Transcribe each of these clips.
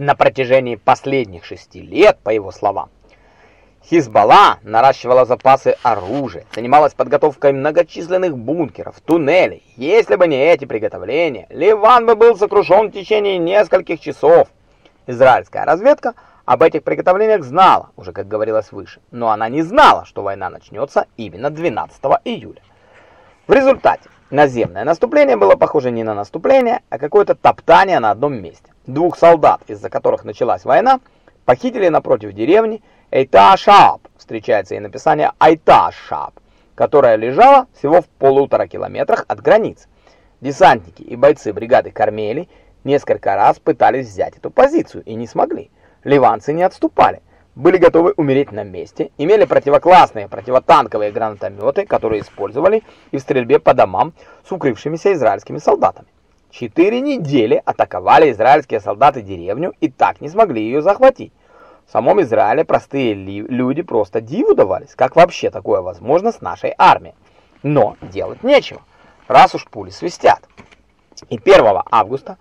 на протяжении последних шести лет, по его словам. Хизбалла наращивала запасы оружия, занималась подготовкой многочисленных бункеров, туннелей. Если бы не эти приготовления, Ливан бы был сокрушен в течение нескольких часов. Израильская разведка об этих приготовлениях знала, уже как говорилось выше, но она не знала, что война начнется именно 12 июля. В результате наземное наступление было похоже не на наступление, а какое-то топтание на одном месте. Двух солдат, из-за которых началась война, похитили напротив деревни Эйташаб, встречается и написание Айташаб, которая лежала всего в полутора километрах от границы. Десантники и бойцы бригады Кармели несколько раз пытались взять эту позицию и не смогли. Ливанцы не отступали, были готовы умереть на месте, имели противоклассные противотанковые гранатометы, которые использовали и в стрельбе по домам с укрывшимися израильскими солдатами. Четыре недели атаковали израильские солдаты деревню и так не смогли ее захватить. В самом Израиле простые люди просто диву давались, как вообще такое возможно с нашей армией. Но делать нечего, раз уж пули свистят. И 1 августа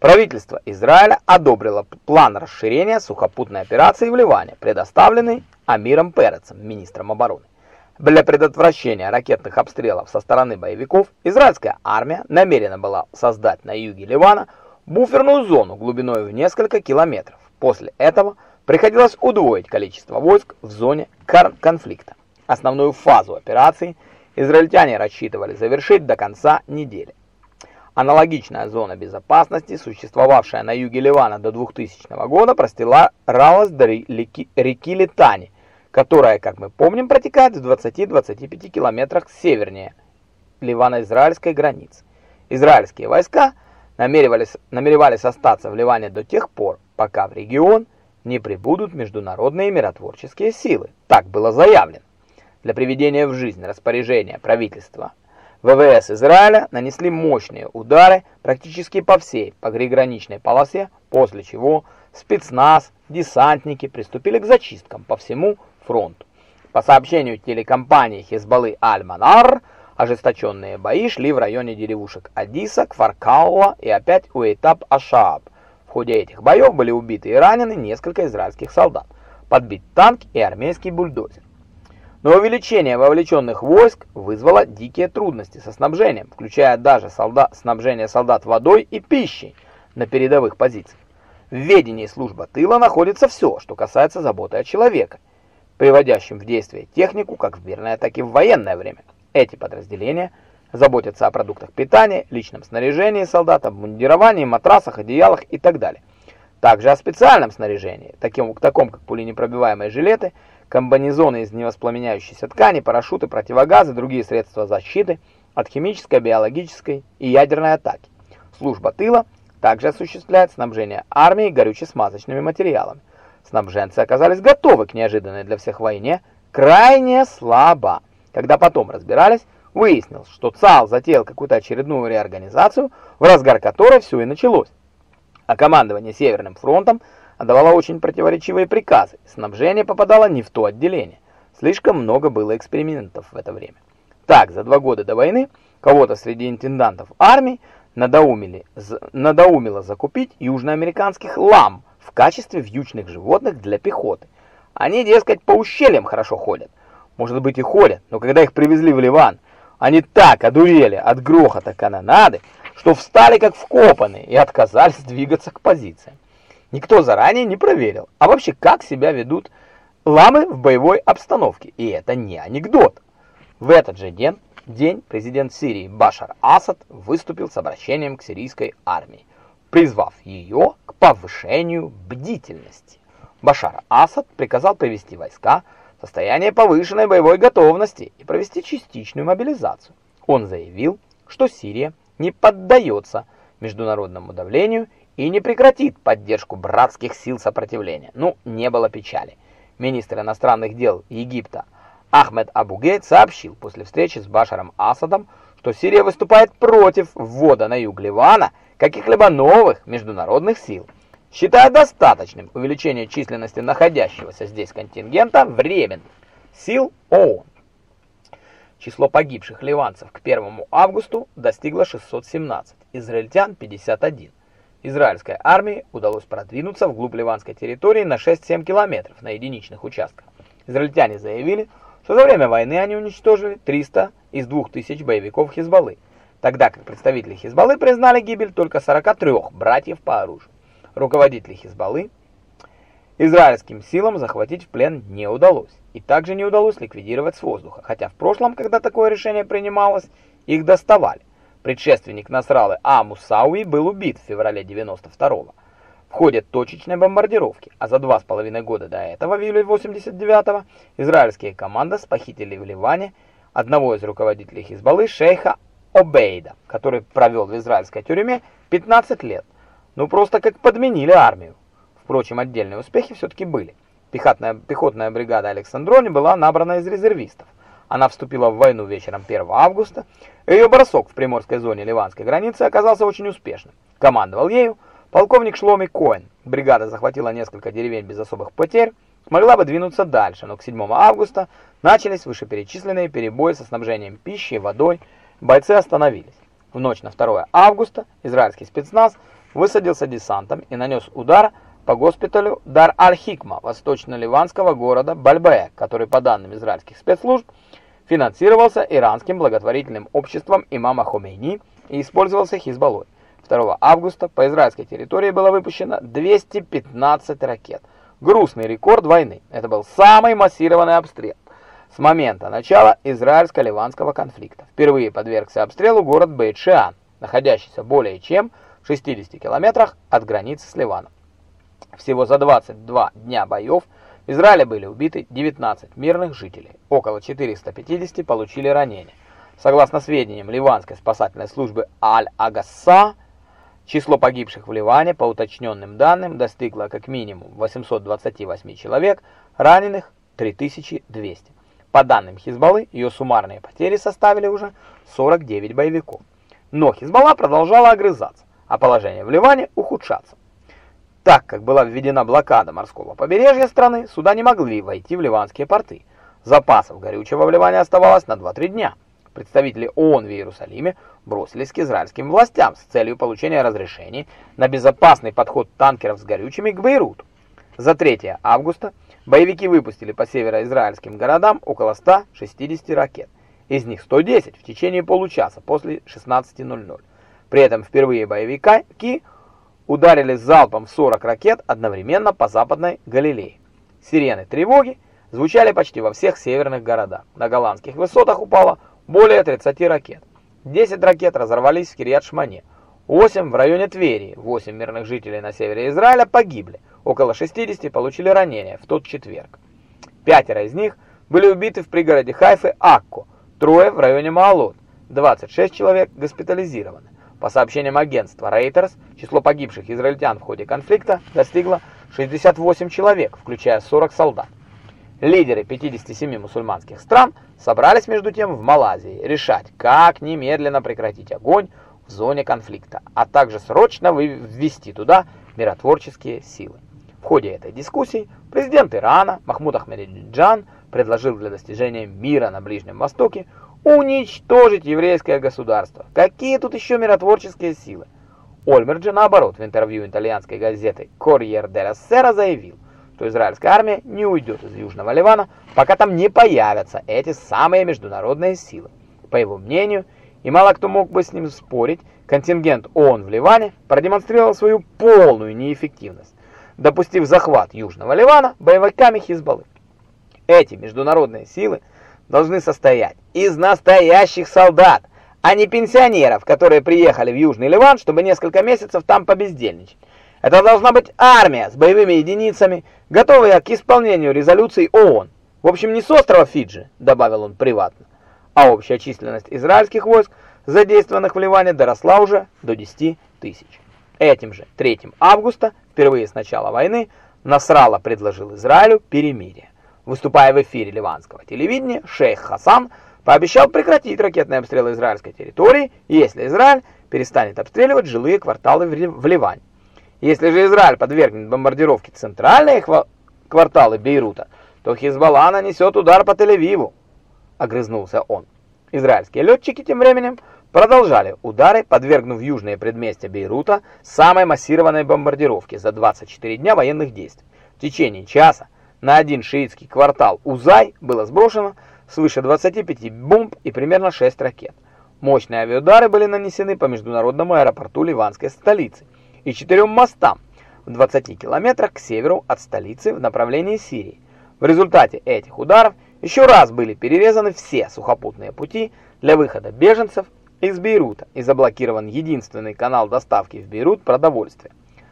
правительство Израиля одобрило план расширения сухопутной операции в Ливане, предоставленный Амиром Перецем, министром обороны. Для предотвращения ракетных обстрелов со стороны боевиков израильская армия намерена была создать на юге Ливана буферную зону глубиной в несколько километров. После этого приходилось удвоить количество войск в зоне конфликта. Основную фазу операции израильтяне рассчитывали завершить до конца недели. Аналогичная зона безопасности, существовавшая на юге Ливана до 2000 года, простиралась до реки, реки Литани, которая, как мы помним, протекает в 20-25 километрах севернее ливано-израильской границы. Израильские войска намеревались, намеревались остаться в Ливане до тех пор, пока в регион не прибудут международные миротворческие силы. Так было заявлено. Для приведения в жизнь распоряжения правительства ВВС Израиля нанесли мощные удары практически по всей приграничной полосе, после чего спецназ, десантники приступили к зачисткам по всему фронту. По сообщению телекомпании Хезбаллы Аль-Манар, ожесточенные бои шли в районе деревушек Адиса, Кваркаула и опять Уэйтаб-Ашааб, ходе этих боев были убиты и ранены несколько израильских солдат, подбит танк и армейский бульдозер. Но увеличение вовлеченных войск вызвало дикие трудности со снабжением, включая даже солдат, снабжение солдат водой и пищей на передовых позициях. В ведении службы тыла находится все, что касается заботы о человеке, приводящем в действие технику как в мирное, так и в военное время. Эти подразделения – заботиться о продуктах питания, личном снаряжении солдат, обмундировании, матрасах, одеялах и так далее. Также о специальном снаряжении, таким, таком как пуленепробиваемые жилеты, комбинезоны из невоспламеняющейся ткани, парашюты, противогазы, другие средства защиты от химической, биологической и ядерной атаки. Служба тыла также осуществляет снабжение армии горюче-смазочными материалами. Снабженцы оказались готовы к неожиданной для всех войне крайне слабо. Когда потом разбирались, Выяснилось, что ЦАЛ затеял какую-то очередную реорганизацию, в разгар которой все и началось. А командование Северным фронтом отдавало очень противоречивые приказы, снабжение попадало не в то отделение. Слишком много было экспериментов в это время. Так, за два года до войны кого-то среди интендантов армии надоумили, надоумило закупить южноамериканских лам в качестве вьючных животных для пехоты. Они, дескать, по ущельям хорошо ходят. Может быть и ходят, но когда их привезли в Ливан, они так одурели от грохота канонады, что встали как вкопанные и отказались двигаться к позициям. Никто заранее не проверил, а вообще как себя ведут ламы в боевой обстановке. И это не анекдот. В этот же день, день президент Сирии Башар Асад выступил с обращением к сирийской армии, призвав ее к повышению бдительности. Башар Асад приказал привести войска состояние повышенной боевой готовности и провести частичную мобилизацию. Он заявил, что Сирия не поддается международному давлению и не прекратит поддержку братских сил сопротивления. Ну, не было печали. Министр иностранных дел Египта Ахмед Абугейт сообщил после встречи с Башаром Асадом, что Сирия выступает против ввода на юг Ливана каких-либо новых международных сил считая достаточным увеличение численности находящегося здесь контингента временных сил ООН. Число погибших ливанцев к 1 августу достигло 617, израильтян 51. израильской армии удалось продвинуться вглубь ливанской территории на 6-7 километров на единичных участках. Израильтяне заявили, что за время войны они уничтожили 300 из 2000 боевиков Хизбаллы, тогда как представители Хизбаллы признали гибель только 43 братьев по оружию. Руководители Хизбаллы израильским силам захватить в плен не удалось, и также не удалось ликвидировать с воздуха, хотя в прошлом, когда такое решение принималось, их доставали. Предшественник Насралы А-Мусауи был убит в феврале 92-го в ходе точечной бомбардировки, а за два с половиной года до этого, в июле 89-го, израильские команды похитили в Ливане одного из руководителей Хизбаллы, шейха Обейда, который провел в израильской тюрьме 15 лет. Ну просто как подменили армию. Впрочем, отдельные успехи все-таки были. Пехотная, пехотная бригада Александрони была набрана из резервистов. Она вступила в войну вечером 1 августа. Ее бросок в приморской зоне ливанской границы оказался очень успешным. Командовал ею полковник Шломи Коэн. Бригада захватила несколько деревень без особых потерь, смогла бы двинуться дальше, но к 7 августа начались вышеперечисленные перебои со снабжением пищей водой. Бойцы остановились. В ночь на 2 августа израильский спецназ высадился десантом и нанес удар по госпиталю Дар-Аль-Хикма восточно-ливанского города Бальбея, который, по данным израильских спецслужб, финансировался иранским благотворительным обществом имама Хомейни и использовался Хизбаллой. 2 августа по израильской территории было выпущено 215 ракет. Грустный рекорд войны. Это был самый массированный обстрел с момента начала израильско-ливанского конфликта. Впервые подвергся обстрелу город Бейт-Шиан, находящийся более чем в 60 километрах от границы с Ливаном. Всего за 22 дня боев в Израиле были убиты 19 мирных жителей, около 450 получили ранения. Согласно сведениям ливанской спасательной службы Аль-Агасса, число погибших в Ливане, по уточненным данным, достигло как минимум 828 человек, раненых 3200. По данным Хизбаллы, ее суммарные потери составили уже 49 боевиков. Но Хизбалла продолжала огрызаться, а положение в Ливане ухудшаться. Так как была введена блокада морского побережья страны, суда не могли войти в ливанские порты. Запасов горючего в Ливане оставалось на 2-3 дня. Представители ООН в Иерусалиме бросились к израильским властям с целью получения разрешений на безопасный подход танкеров с горючими к Бейруту. За 3 августа боевики выпустили по североизраильским городам около 160 ракет. Из них 110 в течение получаса после 16.00. При этом впервые боевики ударили залпом в 40 ракет одновременно по западной Галилее. Сирены тревоги звучали почти во всех северных городах. На голландских высотах упало более 30 ракет. 10 ракет разорвались в Кирьят-Шмане, 8 в районе Твери, 8 мирных жителей на севере Израиля погибли, около 60 получили ранения в тот четверг. Пятеро из них были убиты в пригороде Хайфы Акко, трое в районе Маалот, 26 человек госпитализированы. По сообщениям агентства Reuters, число погибших израильтян в ходе конфликта достигло 68 человек, включая 40 солдат. Лидеры 57 мусульманских стран собрались между тем в Малайзии решать, как немедленно прекратить огонь в зоне конфликта, а также срочно ввести туда миротворческие силы. В ходе этой дискуссии президент Ирана Махмуд Ахмедиджан предложил для достижения мира на Ближнем Востоке уничтожить еврейское государство. Какие тут еще миротворческие силы? Ольмерджи, наоборот, в интервью итальянской газеты «Корьер де ла Сера» заявил, что израильская армия не уйдет из Южного Ливана, пока там не появятся эти самые международные силы. По его мнению, и мало кто мог бы с ним спорить, контингент ООН в Ливане продемонстрировал свою полную неэффективность, допустив захват Южного Ливана боевиками Хизбаллы. Эти международные силы – должны состоять из настоящих солдат, а не пенсионеров, которые приехали в Южный Ливан, чтобы несколько месяцев там побездельничать. Это должна быть армия с боевыми единицами, готовая к исполнению резолюций ООН. В общем, не с острова Фиджи, добавил он приватно, а общая численность израильских войск, задействованных в Ливане, доросла уже до 10 тысяч. Этим же 3 августа, впервые с начала войны, Насралла предложил Израилю перемирие. Выступая в эфире ливанского телевидения, шейх Хасан пообещал прекратить ракетные обстрелы израильской территории, если Израиль перестанет обстреливать жилые кварталы в Ливане. Если же Израиль подвергнет бомбардировке центральные кварталы Бейрута, то Хизбалла нанесет удар по Тель-Авиву, огрызнулся он. Израильские летчики тем временем продолжали удары, подвергнув южные предместья Бейрута самой массированной бомбардировке за 24 дня военных действий. В течение часа на один шиитский квартал Узай было сброшено свыше 25 бомб и примерно 6 ракет. Мощные авиаудары были нанесены по международному аэропорту ливанской столицы и четырем мостам в 20 километрах к северу от столицы в направлении Сирии. В результате этих ударов еще раз были перерезаны все сухопутные пути для выхода беженцев из Бейрута и заблокирован единственный канал доставки в Бейрут продовольствия.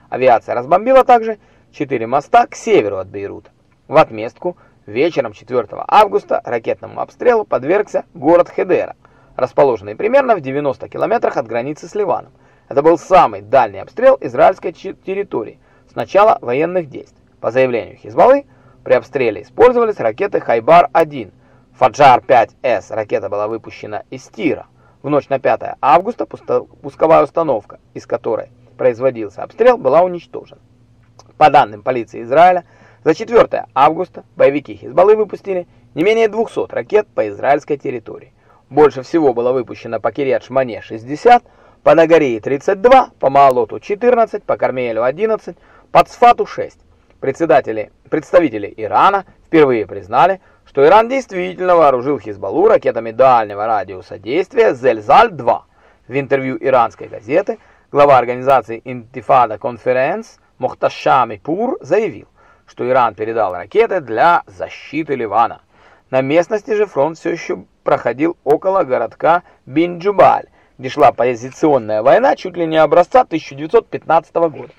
Авиация разбомбила также четыре моста к северу от Бейрута. В отместку вечером 4 августа ракетному обстрелу подвергся город Хедера, расположенный примерно в 90 километрах от границы с Ливаном. Это был самый дальний обстрел израильской территории с начала военных действий. По заявлению Хизбаллы, при обстреле использовались ракеты Хайбар-1. Фаджар-5С ракета была выпущена из Тира. В ночь на 5 августа пусковая установка, из которой производился обстрел, была уничтожена. По данным полиции Израиля, за 4 августа боевики Хизбаллы выпустили не менее 200 ракет по израильской территории. Больше всего было выпущено по Кириат-Шмане 60, по Нагории 32, по Маалоту 14, по Кармелю 11, по Цфату 6. Председатели, представители Ирана впервые признали, что Иран действительно вооружил Хизбаллу ракетами дальнего радиуса действия «Зельзаль-2». В интервью иранской газеты глава организации «Интифада Конференс» Мохташами Пур заявил, что Иран передал ракеты для защиты Ливана. На местности же фронт все еще проходил около городка Бинджубаль, где шла позиционная война чуть ли не образца 1915 года.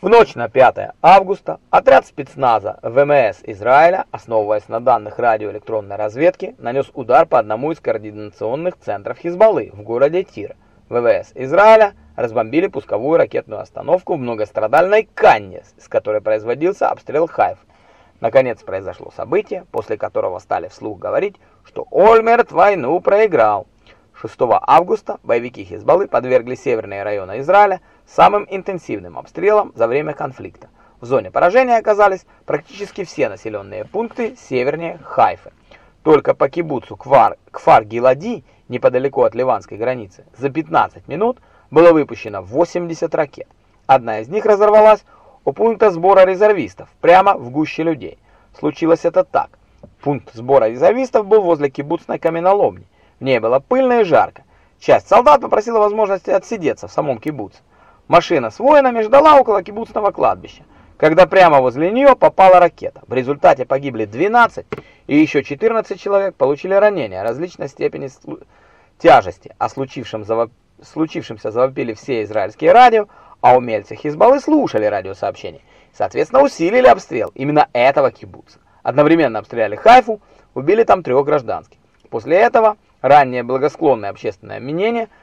В ночь на 5 августа отряд спецназа ВМС Израиля, основываясь на данных радиоэлектронной разведки, нанес удар по одному из координационных центров Хизбаллы в городе Тир. ВВС Израиля разбомбили пусковую ракетную остановку в многострадальной Канне, с которой производился обстрел Хайф. Наконец произошло событие, после которого стали вслух говорить, что Ольмерт войну проиграл. 6 августа боевики Хизбаллы подвергли северные районы Израиля самым интенсивным обстрелом за время конфликта. В зоне поражения оказались практически все населенные пункты севернее Хайфы. Только по кибуцу Квар, Кфар-Гилади, неподалеку от ливанской границы, за 15 минут было выпущено 80 ракет. Одна из них разорвалась у пункта сбора резервистов, прямо в гуще людей. Случилось это так. Пункт сбора резервистов был возле кибуцной каменоломни. В ней было пыльно и жарко. Часть солдат попросила возможности отсидеться в самом кибуце. Машина с воинами ждала около кибуцного кладбища, когда прямо возле нее попала ракета. В результате погибли 12, и еще 14 человек получили ранения различной степени тяжести. О случившем завоп... случившемся завопили все израильские радио, а умельцы Хизбаллы слушали радиосообщения. Соответственно, усилили обстрел именно этого кибуца. Одновременно обстреляли Хайфу, убили там трех гражданских. После этого ранее благосклонное общественное мнение –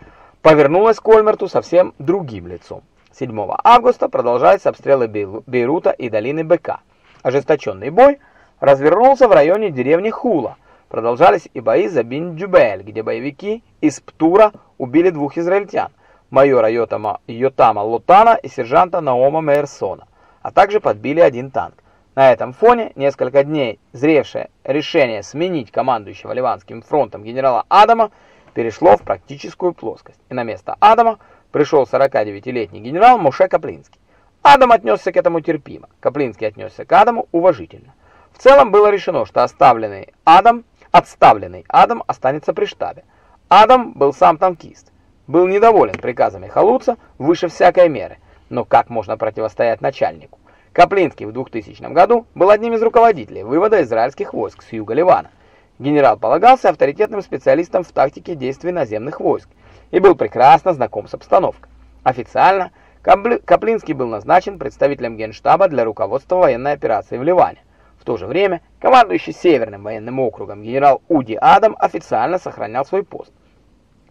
повернулась к Ольмерту совсем другим лицом. 7 августа продолжаются обстрелы Бейрута и долины Бека. Ожесточенный бой развернулся в районе деревни Хула. Продолжались и бои за Бин-Джубель, где боевики из Птура убили двух израильтян, майора Йотама, Йотама Лотана и сержанта Наома Мейерсона, а также подбили один танк. На этом фоне несколько дней зревшее решение сменить командующего Ливанским фронтом генерала Адама перешло в практическую плоскость, и на место Адама пришел 49-летний генерал Моше Каплинский. Адам отнесся к этому терпимо, Каплинский отнесся к Адаму уважительно. В целом было решено, что оставленный Адам, отставленный Адам останется при штабе. Адам был сам танкист, был недоволен приказами Халуца выше всякой меры, но как можно противостоять начальнику? Каплинский в 2000 году был одним из руководителей вывода израильских войск с юга Ливана. Генерал полагался авторитетным специалистом в тактике действий наземных войск и был прекрасно знаком с обстановкой. Официально Каплинский был назначен представителем Генштаба для руководства военной операцией в Ливане. В то же время командующий Северным военным округом генерал Уди Адам официально сохранял свой пост.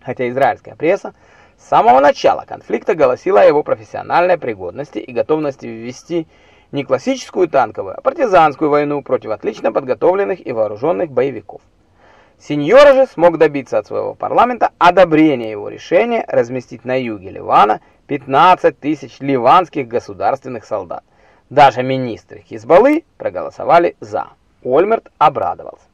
Хотя израильская пресса с самого начала конфликта голосила о его профессиональной пригодности и готовности ввести не классическую танковую, а партизанскую войну против отлично подготовленных и вооруженных боевиков. Сеньора же смог добиться от своего парламента одобрения его решения разместить на юге Ливана 15 тысяч ливанских государственных солдат. Даже министры Хизбаллы проголосовали «за». Ольмерт обрадовался.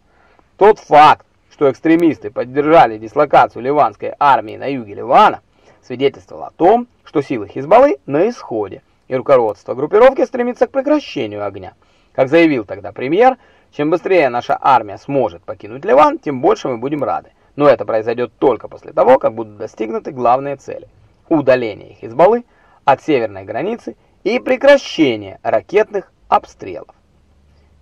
Тот факт, что экстремисты поддержали дислокацию ливанской армии на юге Ливана, свидетельствовало о том, что силы Хизбаллы на исходе, и руководство группировки стремится к прекращению огня. Как заявил тогда премьер, чем быстрее наша армия сможет покинуть Ливан, тем больше мы будем рады. Но это произойдет только после того, как будут достигнуты главные цели. Удаление Хизбаллы от северной границы и прекращение ракетных обстрелов.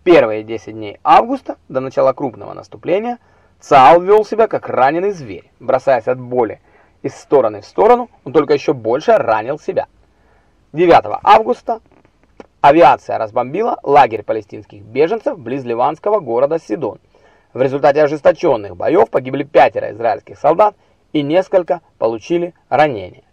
Первые 10 дней августа, до начала крупного наступления, ЦАУ вел себя как раненый зверь, бросаясь от боли из стороны в сторону, он только еще больше ранил себя. 9 августа авиация разбомбила лагерь палестинских беженцев близ ливанского города Сидон. В результате ожесточенных боев погибли пятеро израильских солдат и несколько получили ранения.